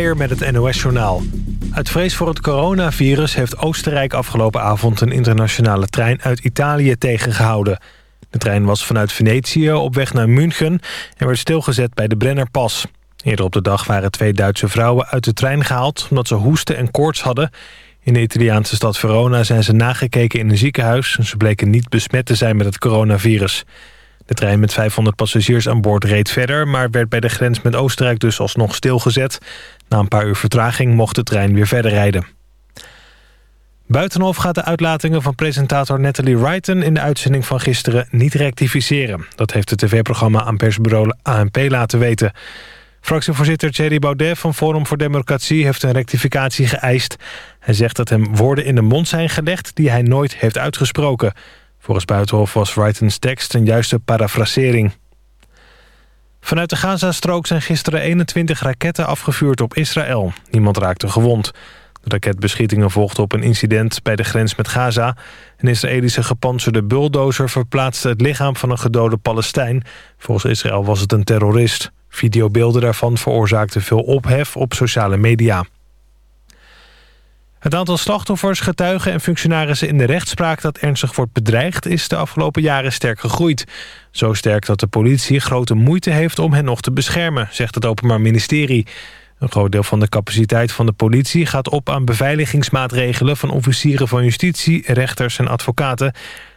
met het NOS-journaal. Uit vrees voor het coronavirus heeft Oostenrijk afgelopen avond... een internationale trein uit Italië tegengehouden. De trein was vanuit Venetië op weg naar München... en werd stilgezet bij de Brennerpas. Eerder op de dag waren twee Duitse vrouwen uit de trein gehaald... omdat ze hoesten en koorts hadden. In de Italiaanse stad Verona zijn ze nagekeken in een ziekenhuis... en ze bleken niet besmet te zijn met het coronavirus. De trein met 500 passagiers aan boord reed verder... maar werd bij de grens met Oostenrijk dus alsnog stilgezet. Na een paar uur vertraging mocht de trein weer verder rijden. Buitenhof gaat de uitlatingen van presentator Natalie Wrighton... in de uitzending van gisteren niet rectificeren. Dat heeft het tv-programma aan persbureau ANP laten weten. Fractievoorzitter Thierry Baudet van Forum voor Democratie... heeft een rectificatie geëist. Hij zegt dat hem woorden in de mond zijn gelegd... die hij nooit heeft uitgesproken. Volgens Buitenhof was Wrightons tekst een juiste parafrasering. Vanuit de Gazastrook zijn gisteren 21 raketten afgevuurd op Israël. Niemand raakte gewond. De raketbeschietingen volgden op een incident bij de grens met Gaza. Een Israëlische gepantserde bulldozer verplaatste het lichaam van een gedode Palestijn. Volgens Israël was het een terrorist. Videobeelden daarvan veroorzaakten veel ophef op sociale media. Het aantal slachtoffers, getuigen en functionarissen in de rechtspraak... dat ernstig wordt bedreigd, is de afgelopen jaren sterk gegroeid. Zo sterk dat de politie grote moeite heeft om hen nog te beschermen... zegt het Openbaar Ministerie. Een groot deel van de capaciteit van de politie gaat op aan beveiligingsmaatregelen... van officieren van justitie, rechters en advocaten.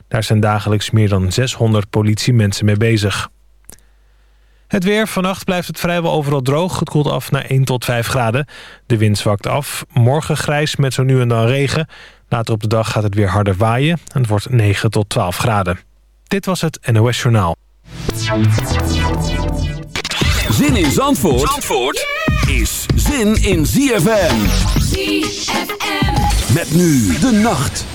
Daar zijn dagelijks meer dan 600 politiemensen mee bezig. Het weer. Vannacht blijft het vrijwel overal droog. Het koelt af naar 1 tot 5 graden. De wind zwakt af. Morgen grijs met zo nu en dan regen. Later op de dag gaat het weer harder waaien. En het wordt 9 tot 12 graden. Dit was het NOS Journaal. Zin in Zandvoort, Zandvoort is zin in ZFM. ZFM. Met nu de nacht.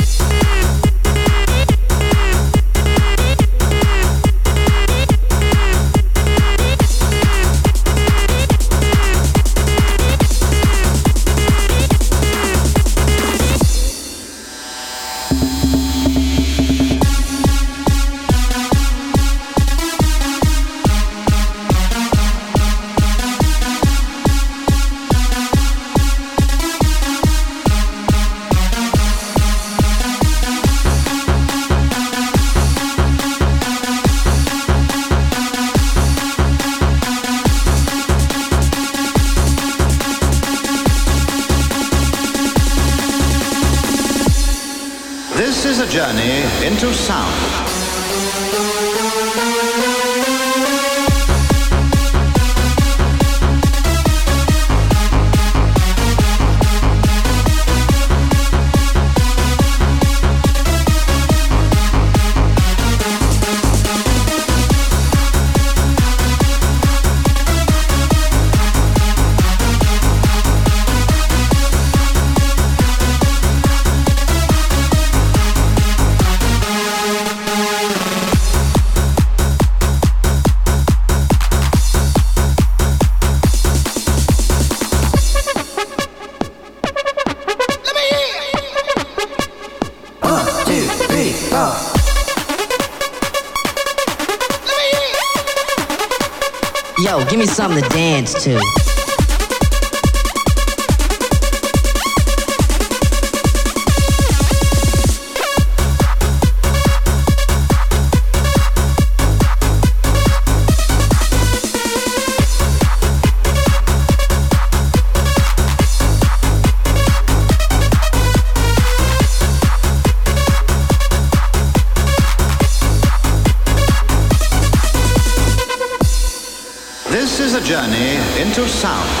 Dance to. Journey into sound.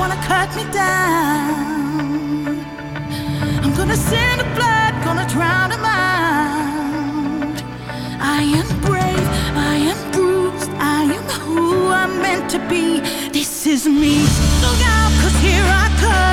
Wanna cut me down, I'm gonna send a blood, gonna drown a mind. I am brave. I am bruised, I am who I'm meant to be. This is me. Look out, cause here I come.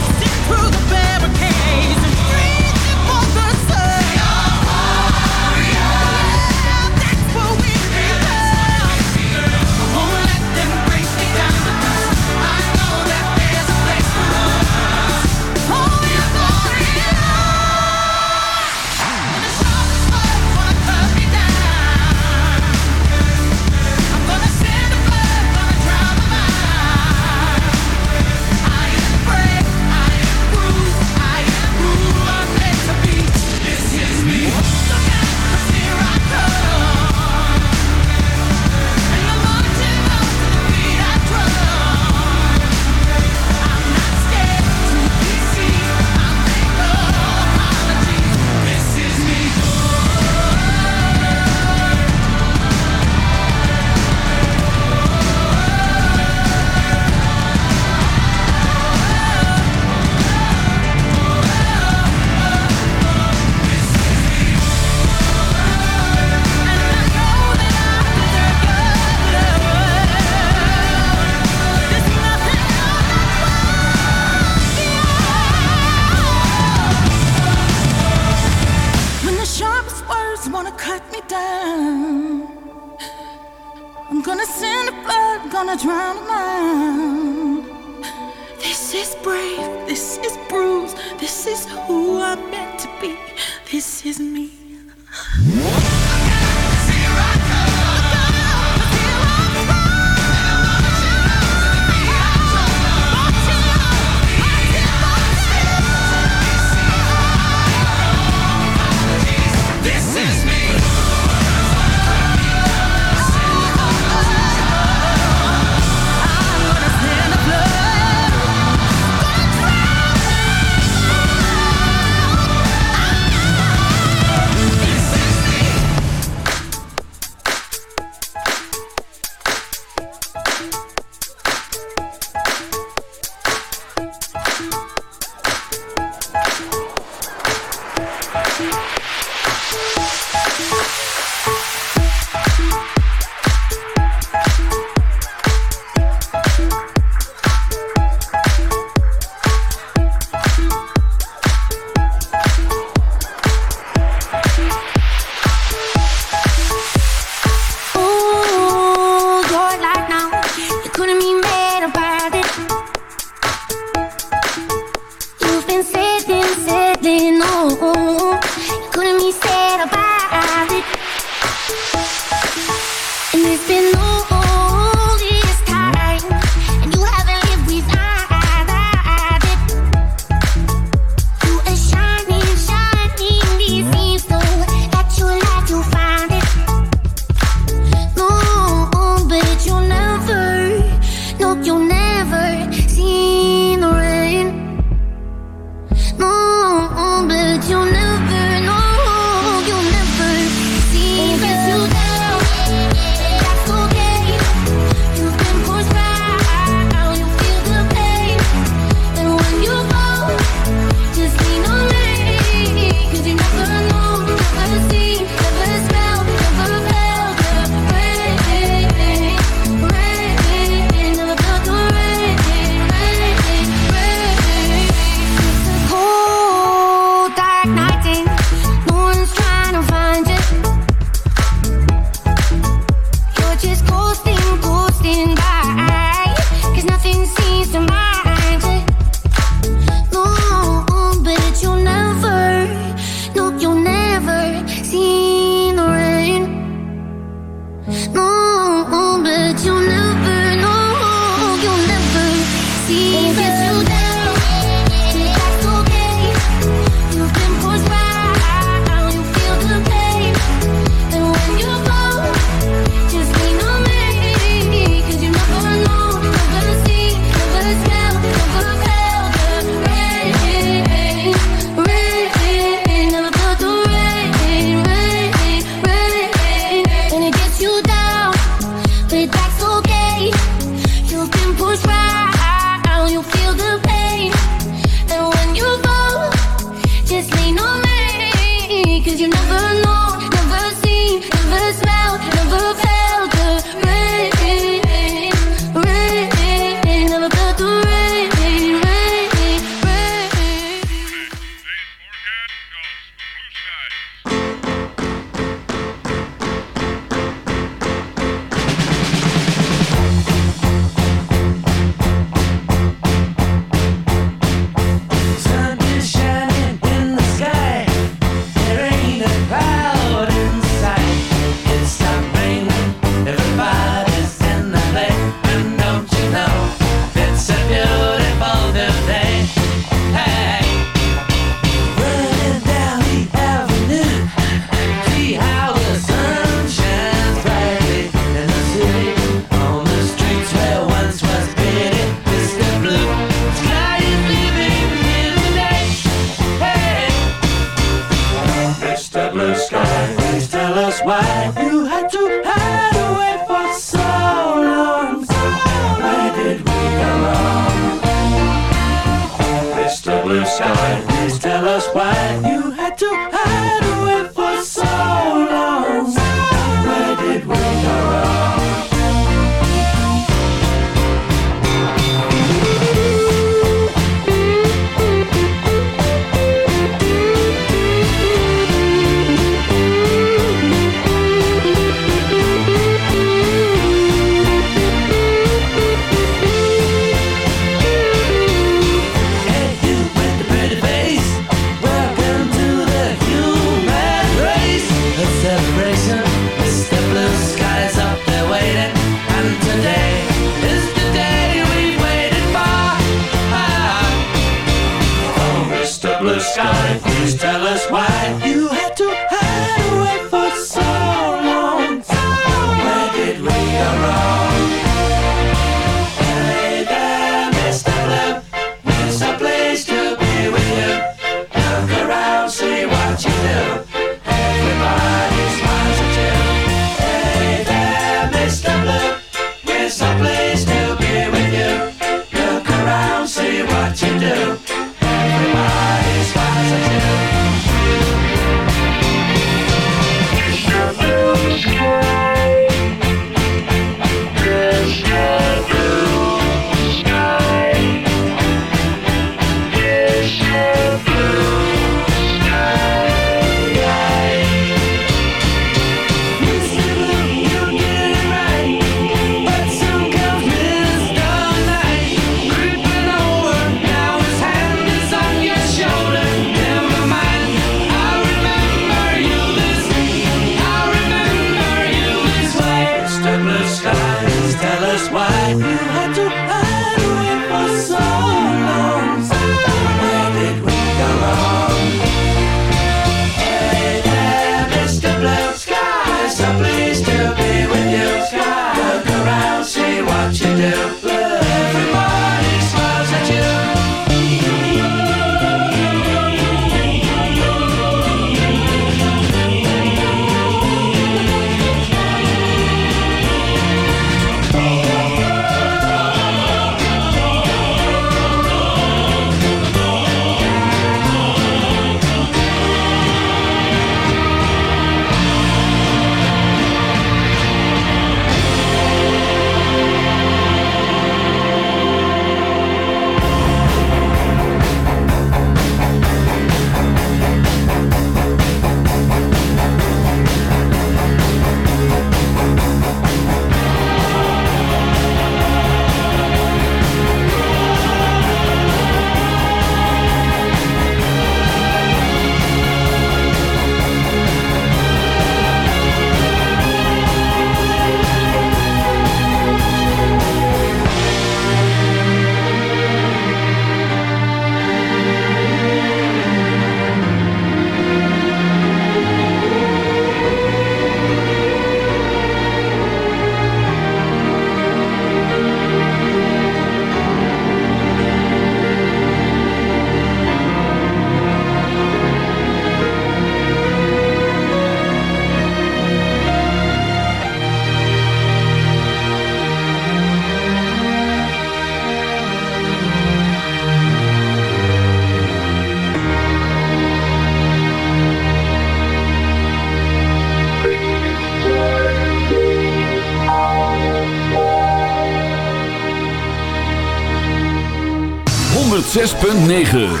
106.9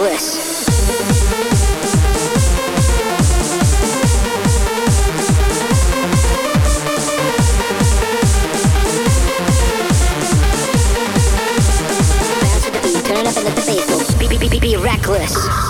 reckless. Be,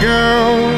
Girl.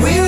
We